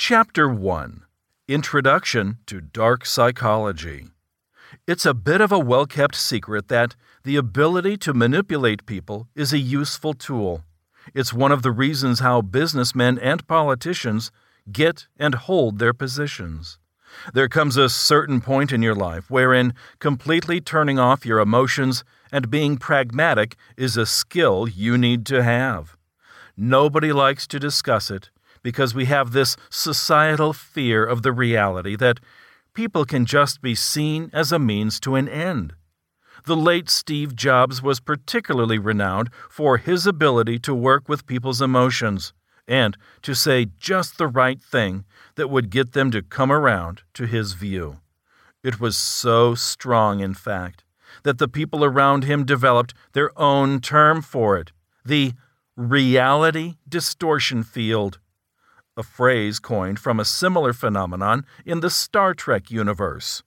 Chapter 1 Introduction to Dark Psychology. It's a bit of a well kept secret that the ability to manipulate people is a useful tool. It's one of the reasons how businessmen and politicians get and hold their positions. There comes a certain point in your life wherein completely turning off your emotions and being pragmatic is a skill you need to have. Nobody likes to discuss it because we have this societal fear of the reality that people can just be seen as a means to an end. The late Steve Jobs was particularly renowned for his ability to work with people's emotions and to say just the right thing that would get them to come around to his view. It was so strong, in fact, that the people around him developed their own term for it the reality distortion field, a phrase coined from a similar phenomenon in the Star Trek universe.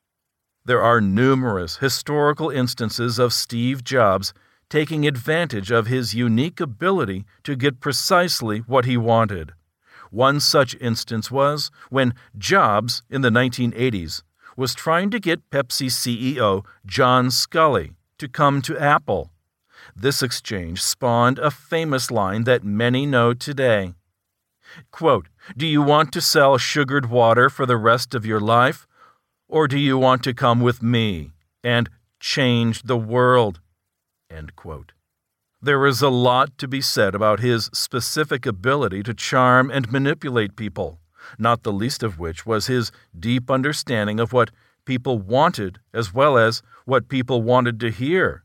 There are numerous historical instances of Steve Jobs taking advantage of his unique ability to get precisely what he wanted. One such instance was when Jobs, in the 1980s, was trying to get Pepsi CEO John Sculley to come to Apple. This exchange spawned a famous line that many know today. Quote, Do you want to sell sugared water for the rest of your life? Or do you want to come with me and change the world? There is a lot to be said about his specific ability to charm and manipulate people, not the least of which was his deep understanding of what people wanted as well as what people wanted to hear.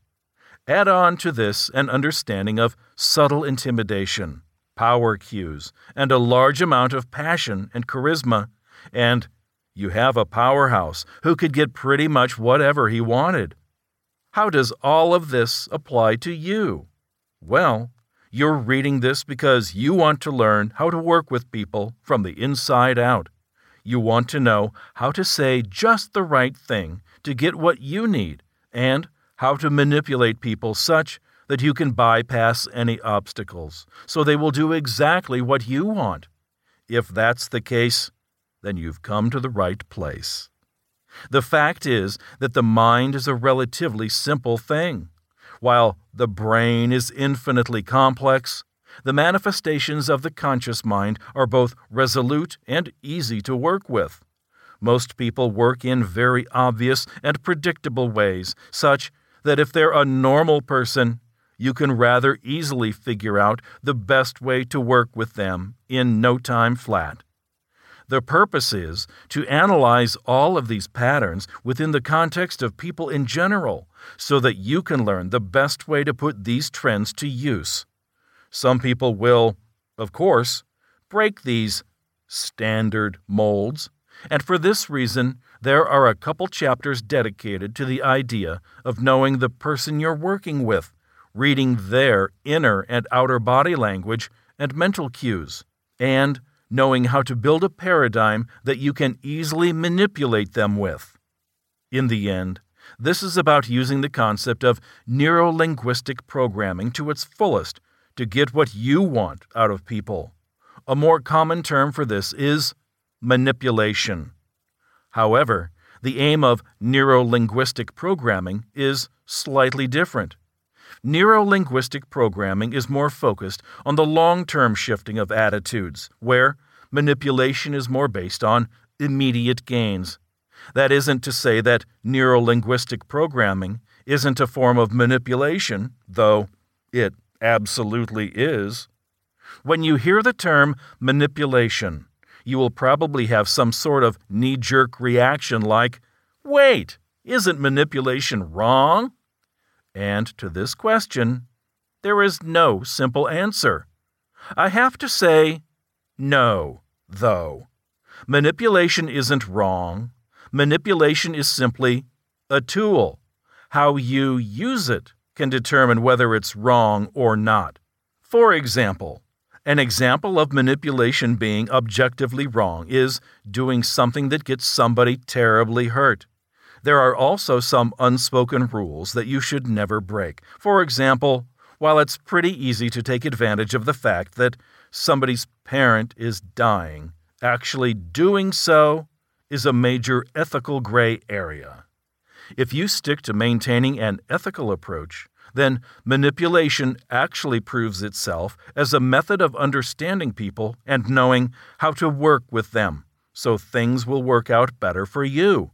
Add on to this an understanding of subtle intimidation, power cues, and a large amount of passion and charisma, and you have a powerhouse who could get pretty much whatever he wanted. How does all of this apply to you? Well, you're reading this because you want to learn how to work with people from the inside out. You want to know how to say just the right thing to get what you need and how to manipulate people such that you can bypass any obstacles so they will do exactly what you want. If that's the case, then you've come to the right place. The fact is that the mind is a relatively simple thing. While the brain is infinitely complex, the manifestations of the conscious mind are both resolute and easy to work with. Most people work in very obvious and predictable ways, such that if they're a normal person, you can rather easily figure out the best way to work with them in no time flat. The purpose is to analyze all of these patterns within the context of people in general so that you can learn the best way to put these trends to use. Some people will, of course, break these standard molds, and for this reason, there are a couple chapters dedicated to the idea of knowing the person you're working with, reading their inner and outer body language and mental cues, and knowing how to build a paradigm that you can easily manipulate them with. In the end, this is about using the concept of neurolinguistic programming to its fullest to get what you want out of people. A more common term for this is manipulation. However, the aim of neurolinguistic programming is slightly different. Neurolinguistic programming is more focused on the long term shifting of attitudes, where manipulation is more based on immediate gains. That isn't to say that neuro linguistic programming isn't a form of manipulation, though it absolutely is. When you hear the term manipulation, you will probably have some sort of knee jerk reaction like, Wait, isn't manipulation wrong? And to this question, there is no simple answer. I have to say, no, though. Manipulation isn't wrong. Manipulation is simply a tool. How you use it can determine whether it's wrong or not. For example, an example of manipulation being objectively wrong is doing something that gets somebody terribly hurt. There are also some unspoken rules that you should never break. For example, while it's pretty easy to take advantage of the fact that somebody's parent is dying, Actually doing so is a major ethical gray area. If you stick to maintaining an ethical approach, then manipulation actually proves itself as a method of understanding people and knowing how to work with them so things will work out better for you.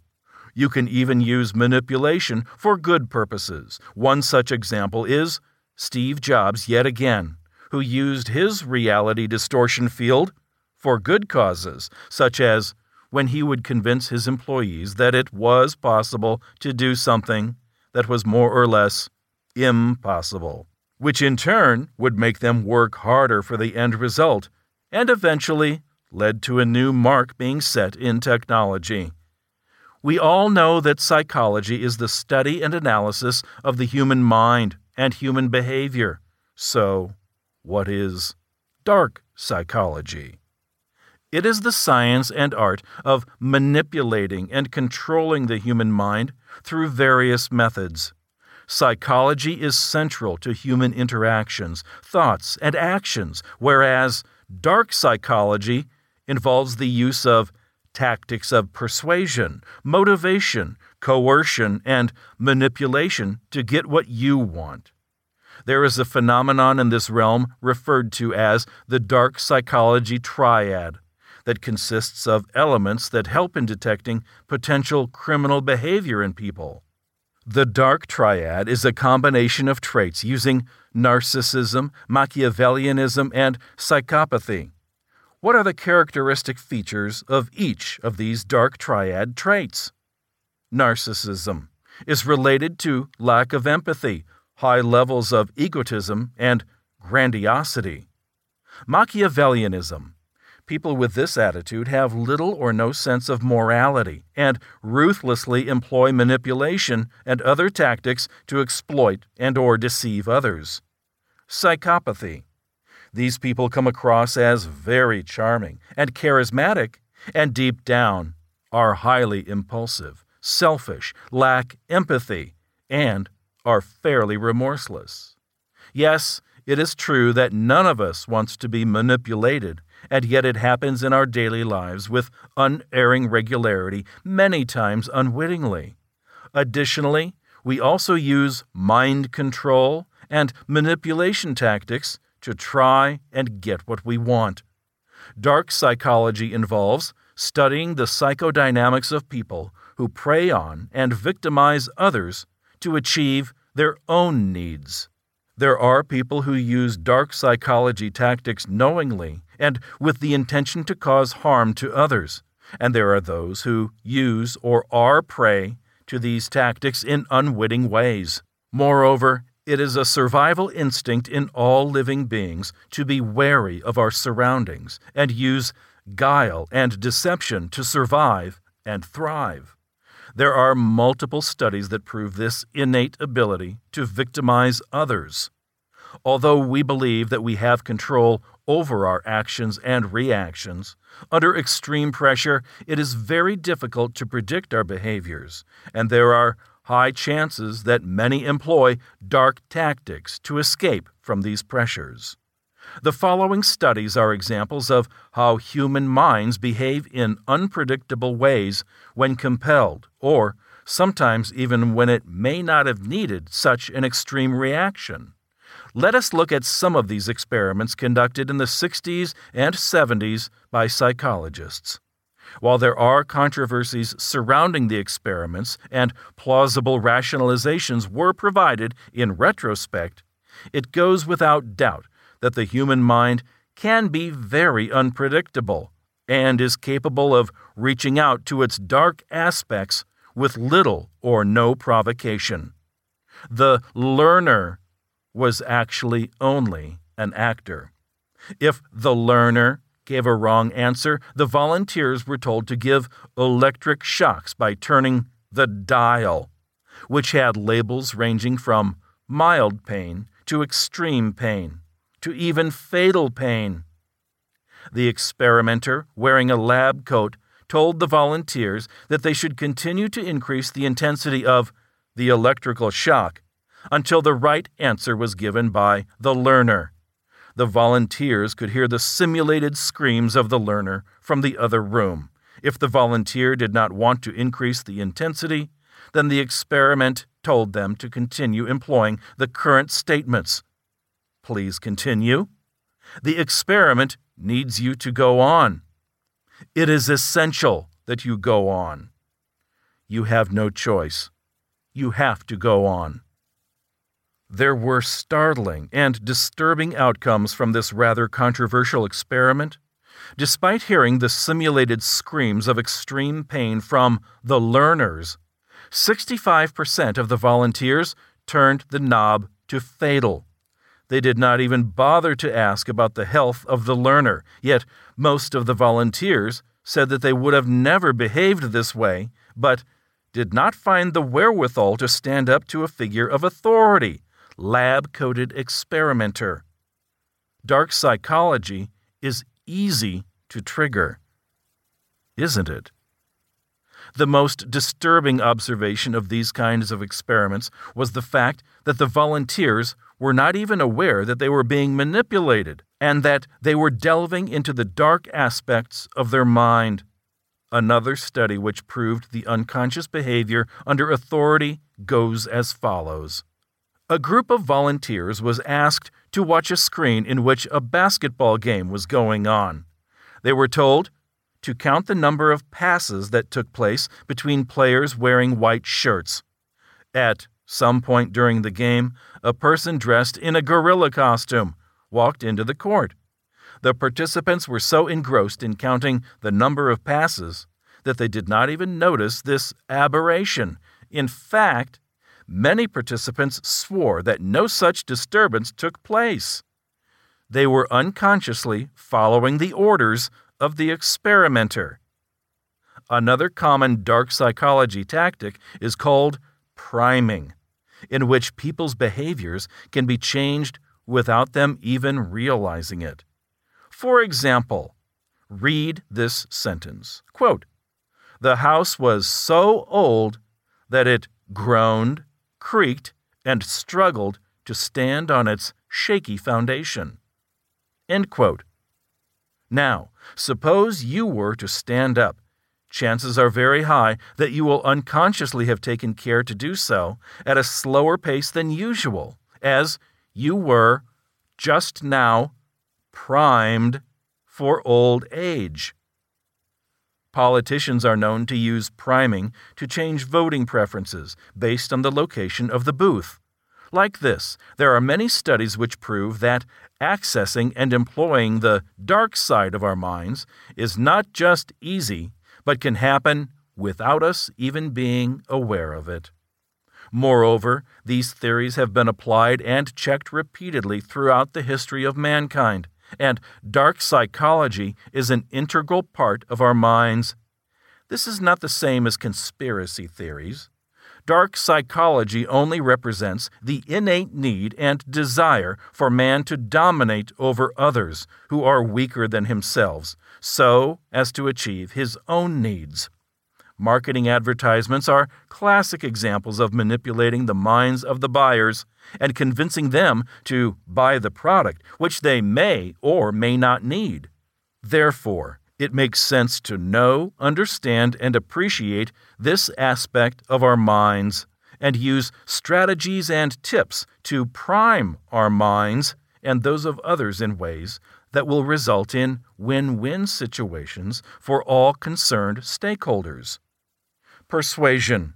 You can even use manipulation for good purposes. One such example is Steve Jobs, yet again, who used his reality distortion field for good causes, such as when he would convince his employees that it was possible to do something that was more or less impossible, which in turn would make them work harder for the end result, and eventually led to a new mark being set in technology. We all know that psychology is the study and analysis of the human mind and human behavior. So, what is dark psychology? It is the science and art of manipulating and controlling the human mind through various methods. Psychology is central to human interactions, thoughts, and actions, whereas dark psychology involves the use of tactics of persuasion, motivation, coercion, and manipulation to get what you want. There is a phenomenon in this realm referred to as the dark psychology triad that consists of elements that help in detecting potential criminal behavior in people. The dark triad is a combination of traits using narcissism, Machiavellianism, and psychopathy. What are the characteristic features of each of these dark triad traits? Narcissism is related to lack of empathy, high levels of egotism, and grandiosity. Machiavellianism People with this attitude have little or no sense of morality and ruthlessly employ manipulation and other tactics to exploit and or deceive others. Psychopathy. These people come across as very charming and charismatic and deep down are highly impulsive, selfish, lack empathy, and are fairly remorseless. Yes, it is true that none of us wants to be manipulated and yet it happens in our daily lives with unerring regularity, many times unwittingly. Additionally, we also use mind control and manipulation tactics to try and get what we want. Dark psychology involves studying the psychodynamics of people who prey on and victimize others to achieve their own needs. There are people who use dark psychology tactics knowingly and with the intention to cause harm to others. And there are those who use or are prey to these tactics in unwitting ways. Moreover, it is a survival instinct in all living beings to be wary of our surroundings and use guile and deception to survive and thrive. There are multiple studies that prove this innate ability to victimize others. Although we believe that we have control over our actions and reactions, under extreme pressure, it is very difficult to predict our behaviors, and there are high chances that many employ dark tactics to escape from these pressures. The following studies are examples of how human minds behave in unpredictable ways when compelled, or sometimes even when it may not have needed such an extreme reaction. Let us look at some of these experiments conducted in the 60s and 70s by psychologists. While there are controversies surrounding the experiments and plausible rationalizations were provided in retrospect, it goes without doubt that the human mind can be very unpredictable and is capable of reaching out to its dark aspects with little or no provocation. The learner was actually only an actor. If the learner gave a wrong answer, the volunteers were told to give electric shocks by turning the dial, which had labels ranging from mild pain to extreme pain to even fatal pain. The experimenter, wearing a lab coat, told the volunteers that they should continue to increase the intensity of the electrical shock until the right answer was given by the learner. The volunteers could hear the simulated screams of the learner from the other room. If the volunteer did not want to increase the intensity, then the experiment told them to continue employing the current statements. Please continue. The experiment needs you to go on. It is essential that you go on. You have no choice. You have to go on. There were startling and disturbing outcomes from this rather controversial experiment. Despite hearing the simulated screams of extreme pain from the learners, 65% of the volunteers turned the knob to fatal. They did not even bother to ask about the health of the learner, yet most of the volunteers said that they would have never behaved this way, but did not find the wherewithal to stand up to a figure of authority lab coated experimenter. Dark psychology is easy to trigger, isn't it? The most disturbing observation of these kinds of experiments was the fact that the volunteers were not even aware that they were being manipulated and that they were delving into the dark aspects of their mind. Another study which proved the unconscious behavior under authority goes as follows a group of volunteers was asked to watch a screen in which a basketball game was going on. They were told to count the number of passes that took place between players wearing white shirts. At some point during the game, a person dressed in a gorilla costume walked into the court. The participants were so engrossed in counting the number of passes that they did not even notice this aberration. In fact, many participants swore that no such disturbance took place. They were unconsciously following the orders of the experimenter. Another common dark psychology tactic is called priming, in which people's behaviors can be changed without them even realizing it. For example, read this sentence quote, The house was so old that it groaned creaked, and struggled to stand on its shaky foundation. Now, suppose you were to stand up. Chances are very high that you will unconsciously have taken care to do so at a slower pace than usual, as you were just now primed for old age. Politicians are known to use priming to change voting preferences based on the location of the booth. Like this, there are many studies which prove that accessing and employing the dark side of our minds is not just easy, but can happen without us even being aware of it. Moreover, these theories have been applied and checked repeatedly throughout the history of mankind and dark psychology is an integral part of our minds. This is not the same as conspiracy theories. Dark psychology only represents the innate need and desire for man to dominate over others who are weaker than himself, so as to achieve his own needs. Marketing advertisements are classic examples of manipulating the minds of the buyers and convincing them to buy the product, which they may or may not need. Therefore, it makes sense to know, understand, and appreciate this aspect of our minds and use strategies and tips to prime our minds and those of others in ways that will result in win win situations for all concerned stakeholders. Persuasion.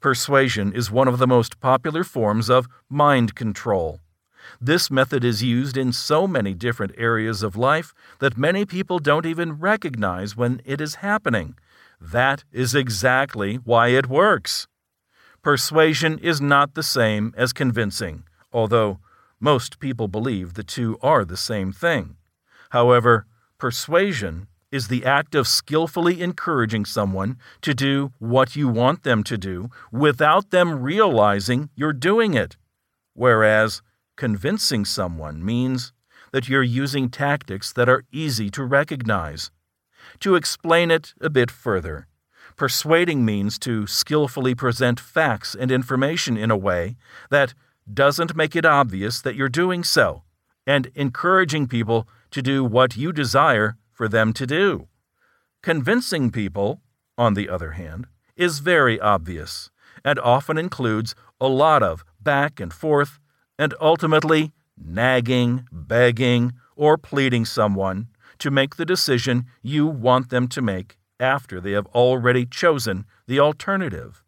Persuasion is one of the most popular forms of mind control. This method is used in so many different areas of life that many people don't even recognize when it is happening. That is exactly why it works. Persuasion is not the same as convincing, although most people believe the two are the same thing. However, persuasion is the act of skillfully encouraging someone to do what you want them to do without them realizing you're doing it. Whereas convincing someone means that you're using tactics that are easy to recognize. To explain it a bit further, persuading means to skillfully present facts and information in a way that doesn't make it obvious that you're doing so, and encouraging people to do what you desire for them to do. Convincing people, on the other hand, is very obvious and often includes a lot of back and forth and ultimately nagging, begging, or pleading someone to make the decision you want them to make after they have already chosen the alternative.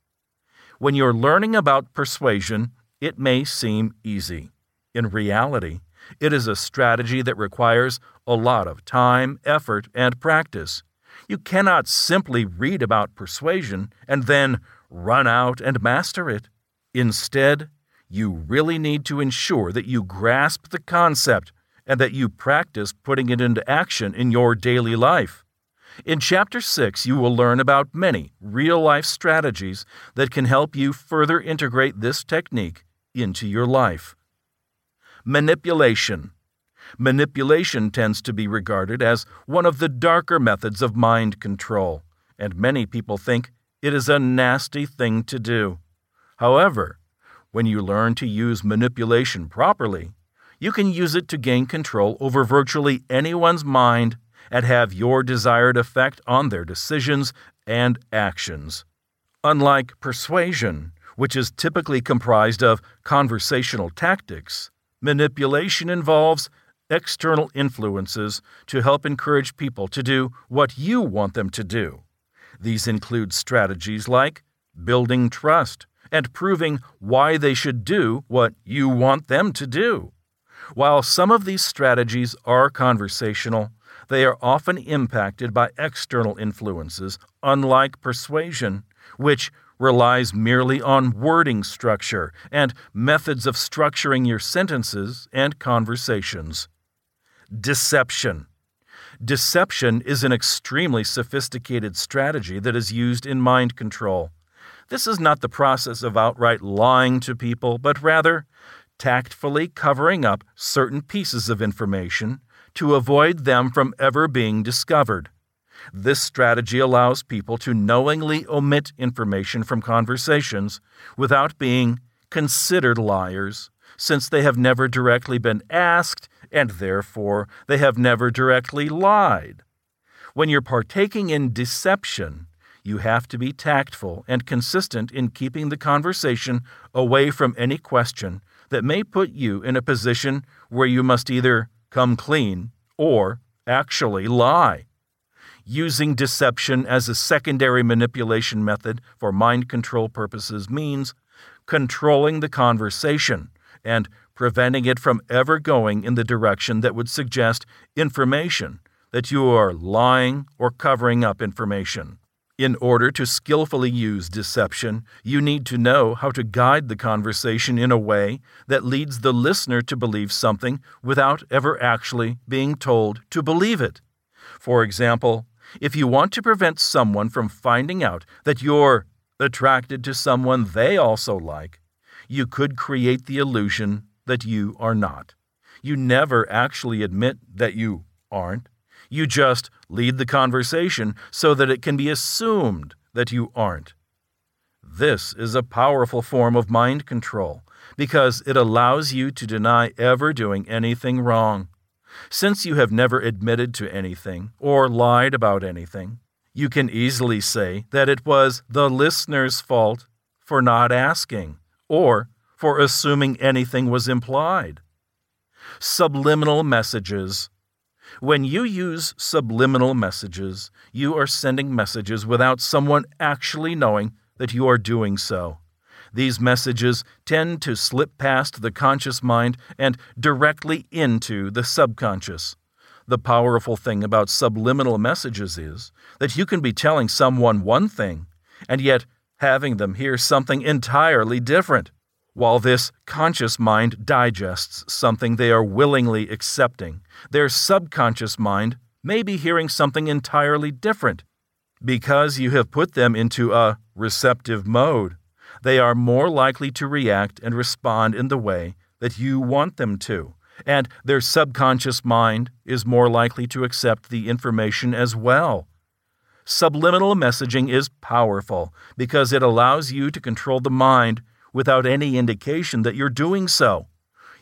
When you're learning about persuasion, it may seem easy. In reality, it is a strategy that requires a lot of time, effort, and practice. You cannot simply read about persuasion and then run out and master it. Instead, you really need to ensure that you grasp the concept and that you practice putting it into action in your daily life. In Chapter 6, you will learn about many real life strategies that can help you further integrate this technique into your life. Manipulation. Manipulation tends to be regarded as one of the darker methods of mind control, and many people think it is a nasty thing to do. However, when you learn to use manipulation properly, you can use it to gain control over virtually anyone's mind and have your desired effect on their decisions and actions. Unlike persuasion, which is typically comprised of conversational tactics, manipulation involves external influences to help encourage people to do what you want them to do. These include strategies like building trust and proving why they should do what you want them to do. While some of these strategies are conversational, they are often impacted by external influences, unlike persuasion, which relies merely on wording structure and methods of structuring your sentences and conversations. Deception. Deception is an extremely sophisticated strategy that is used in mind control. This is not the process of outright lying to people, but rather tactfully covering up certain pieces of information to avoid them from ever being discovered. This strategy allows people to knowingly omit information from conversations without being considered liars, since they have never directly been asked and therefore they have never directly lied. When you're partaking in deception, you have to be tactful and consistent in keeping the conversation away from any question that may put you in a position where you must either come clean or actually lie. Using deception as a secondary manipulation method for mind control purposes means controlling the conversation and preventing it from ever going in the direction that would suggest information that you are lying or covering up information. In order to skillfully use deception, you need to know how to guide the conversation in a way that leads the listener to believe something without ever actually being told to believe it. For example, if you want to prevent someone from finding out that you're attracted to someone they also like, you could create the illusion that you are not. You never actually admit that you aren't. You just lead the conversation so that it can be assumed that you aren't. This is a powerful form of mind control because it allows you to deny ever doing anything wrong. Since you have never admitted to anything or lied about anything, you can easily say that it was the listener's fault for not asking or for assuming anything was implied. Subliminal messages when you use subliminal messages, you are sending messages without someone actually knowing that you are doing so. These messages tend to slip past the conscious mind and directly into the subconscious. The powerful thing about subliminal messages is that you can be telling someone one thing and yet having them hear something entirely different. While this conscious mind digests something they are willingly accepting, their subconscious mind may be hearing something entirely different. Because you have put them into a receptive mode, they are more likely to react and respond in the way that you want them to, and their subconscious mind is more likely to accept the information as well. Subliminal messaging is powerful because it allows you to control the mind without any indication that you're doing so.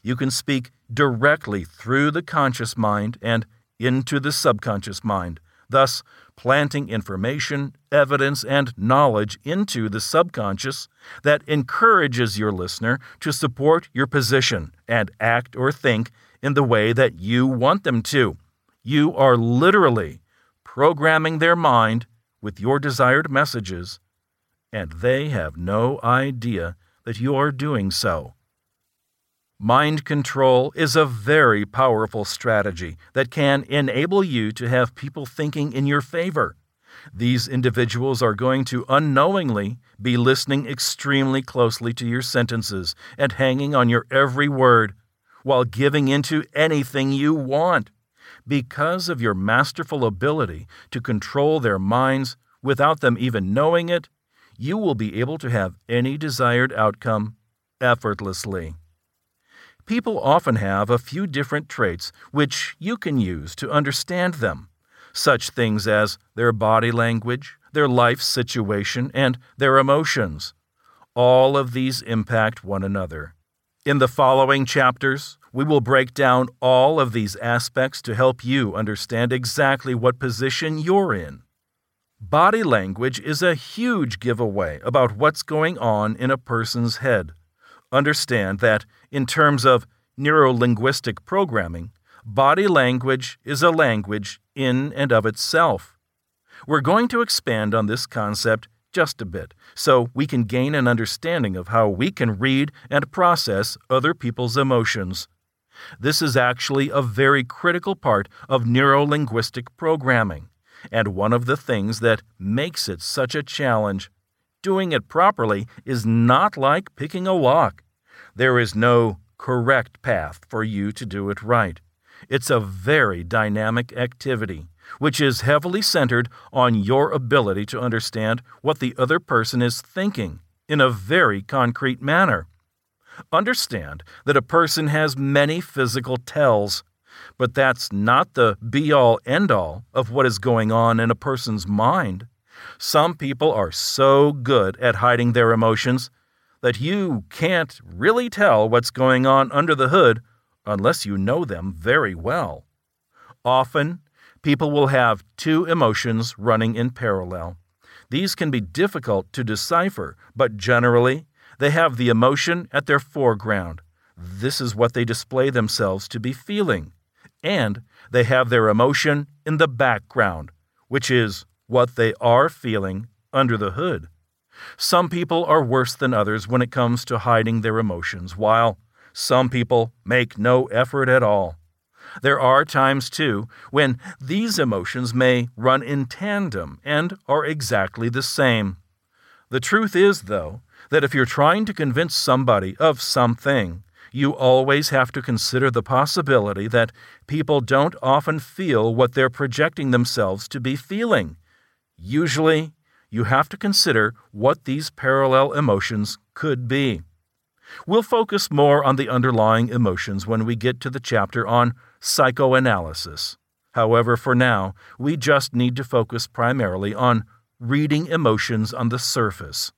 You can speak directly through the conscious mind and into the subconscious mind, thus planting information, evidence, and knowledge into the subconscious that encourages your listener to support your position and act or think in the way that you want them to. You are literally programming their mind with your desired messages, and they have no idea that you are doing so. Mind control is a very powerful strategy that can enable you to have people thinking in your favor. These individuals are going to unknowingly be listening extremely closely to your sentences and hanging on your every word while giving into anything you want. Because of your masterful ability to control their minds without them even knowing it, you will be able to have any desired outcome effortlessly. People often have a few different traits which you can use to understand them, such things as their body language, their life situation, and their emotions. All of these impact one another. In the following chapters, we will break down all of these aspects to help you understand exactly what position you're in. Body language is a huge giveaway about what's going on in a person's head. Understand that in terms of neurolinguistic programming, body language is a language in and of itself. We're going to expand on this concept just a bit so we can gain an understanding of how we can read and process other people's emotions. This is actually a very critical part of neurolinguistic programming, and one of the things that makes it such a challenge. Doing it properly is not like picking a lock. There is no correct path for you to do it right. It's a very dynamic activity, which is heavily centered on your ability to understand what the other person is thinking in a very concrete manner. Understand that a person has many physical tells, but that's not the be all end all of what is going on in a person's mind. Some people are so good at hiding their emotions that you can't really tell what's going on under the hood unless you know them very well. Often, people will have two emotions running in parallel. These can be difficult to decipher, but generally, they have the emotion at their foreground. This is what they display themselves to be feeling. And they have their emotion in the background, which is what they are feeling under the hood. Some people are worse than others when it comes to hiding their emotions, while some people make no effort at all. There are times, too, when these emotions may run in tandem and are exactly the same. The truth is, though, that if you're trying to convince somebody of something, you always have to consider the possibility that people don't often feel what they're projecting themselves to be feeling. Usually, you have to consider what these parallel emotions could be. We'll focus more on the underlying emotions when we get to the chapter on psychoanalysis. However, for now, we just need to focus primarily on reading emotions on the surface.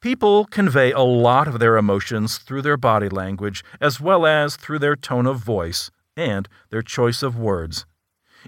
People convey a lot of their emotions through their body language as well as through their tone of voice and their choice of words.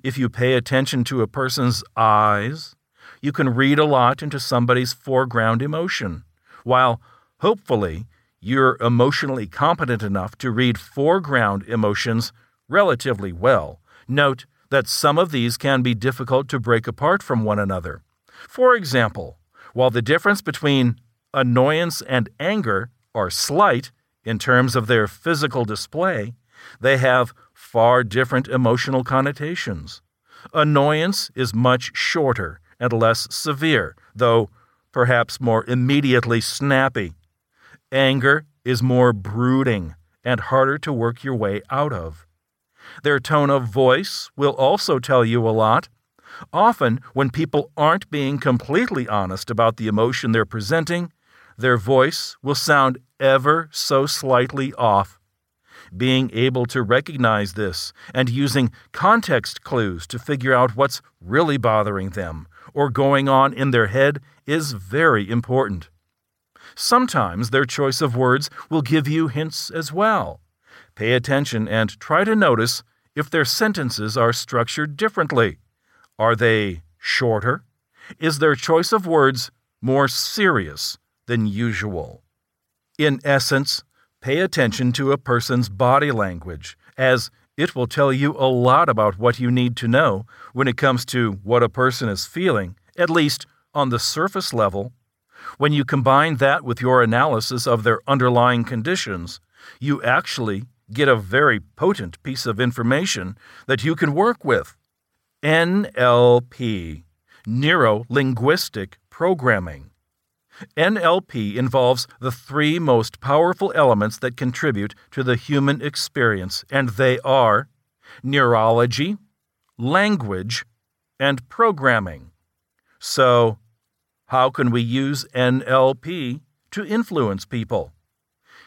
If you pay attention to a person's eyes, you can read a lot into somebody's foreground emotion, while hopefully you're emotionally competent enough to read foreground emotions relatively well. Note that some of these can be difficult to break apart from one another. For example, while the difference between annoyance and anger are slight in terms of their physical display, they have far different emotional connotations. Annoyance is much shorter and less severe, though perhaps more immediately snappy. Anger is more brooding and harder to work your way out of. Their tone of voice will also tell you a lot. Often, when people aren't being completely honest about the emotion they're presenting, their voice will sound ever so slightly off. Being able to recognize this and using context clues to figure out what's really bothering them or going on in their head is very important. Sometimes their choice of words will give you hints as well. Pay attention and try to notice if their sentences are structured differently. Are they shorter? Is their choice of words more serious than usual? In essence, pay attention to a person's body language, as it will tell you a lot about what you need to know when it comes to what a person is feeling, at least on the surface level. When you combine that with your analysis of their underlying conditions, you actually get a very potent piece of information that you can work with. NLP, Neuro Linguistic Programming. NLP involves the three most powerful elements that contribute to the human experience, and they are neurology, language, and programming. So, how can we use NLP to influence people?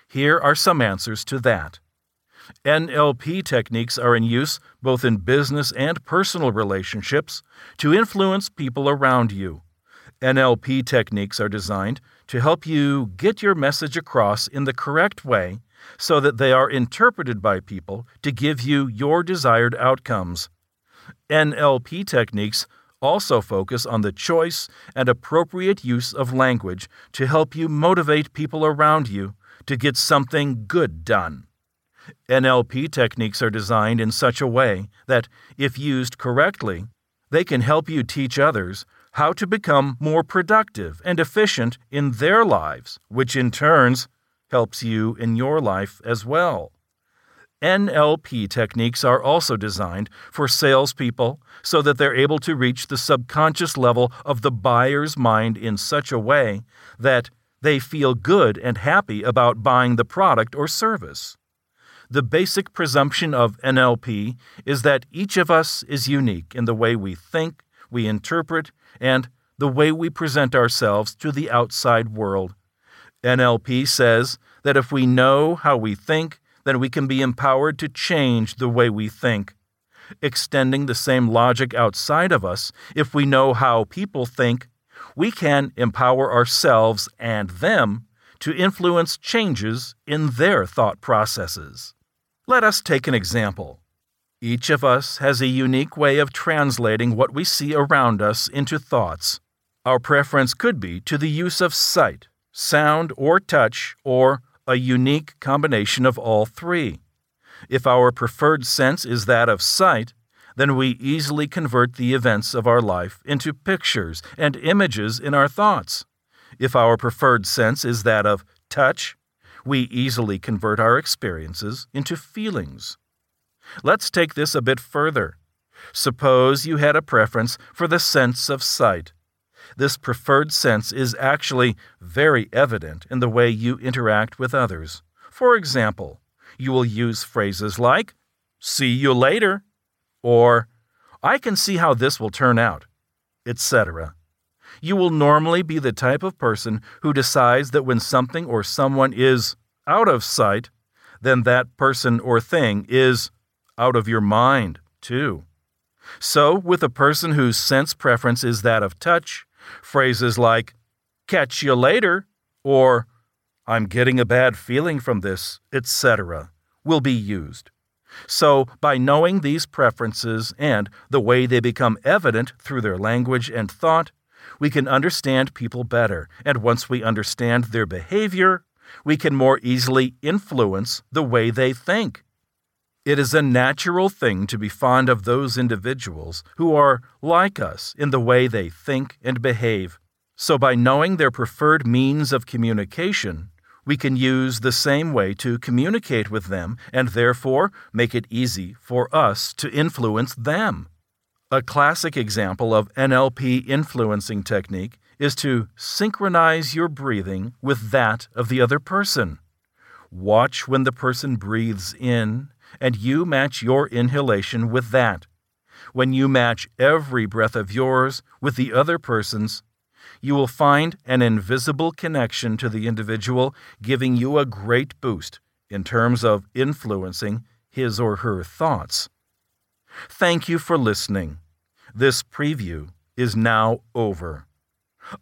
Here are some answers to that. NLP techniques are in use both in business and personal relationships to influence people around you. NLP techniques are designed to help you get your message across in the correct way so that they are interpreted by people to give you your desired outcomes. NLP techniques also focus on the choice and appropriate use of language to help you motivate people around you to get something good done. NLP techniques are designed in such a way that, if used correctly, they can help you teach others how to become more productive and efficient in their lives, which in turns helps you in your life as well. NLP techniques are also designed for salespeople so that they're able to reach the subconscious level of the buyer's mind in such a way that they feel good and happy about buying the product or service. The basic presumption of NLP is that each of us is unique in the way we think, we interpret, and the way we present ourselves to the outside world. NLP says that if we know how we think, then we can be empowered to change the way we think. Extending the same logic outside of us, if we know how people think, we can empower ourselves and them to influence changes in their thought processes. Let us take an example. Each of us has a unique way of translating what we see around us into thoughts. Our preference could be to the use of sight, sound, or touch, or a unique combination of all three. If our preferred sense is that of sight, then we easily convert the events of our life into pictures and images in our thoughts. If our preferred sense is that of touch, we easily convert our experiences into feelings. Let's take this a bit further. Suppose you had a preference for the sense of sight. This preferred sense is actually very evident in the way you interact with others. For example, you will use phrases like, See you later, or I can see how this will turn out, etc. You will normally be the type of person who decides that when something or someone is out of sight, then that person or thing is out of your mind, too. So, with a person whose sense preference is that of touch, phrases like, catch you later, or I'm getting a bad feeling from this, etc., will be used. So, by knowing these preferences and the way they become evident through their language and thought, we can understand people better. And once we understand their behavior, we can more easily influence the way they think. It is a natural thing to be fond of those individuals who are like us in the way they think and behave. So, by knowing their preferred means of communication, we can use the same way to communicate with them and therefore make it easy for us to influence them. A classic example of NLP influencing technique is to synchronize your breathing with that of the other person. Watch when the person breathes in, and you match your inhalation with that. When you match every breath of yours with the other person's, you will find an invisible connection to the individual giving you a great boost in terms of influencing his or her thoughts. Thank you for listening. This preview is now over.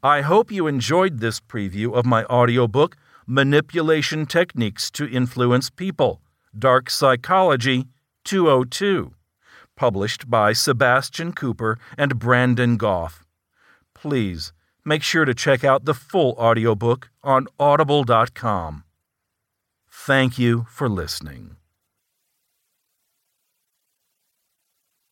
I hope you enjoyed this preview of my audiobook, Manipulation Techniques to Influence People Dark Psychology 202, published by Sebastian Cooper and Brandon Goff. Please make sure to check out the full audiobook on audible.com. Thank you for listening.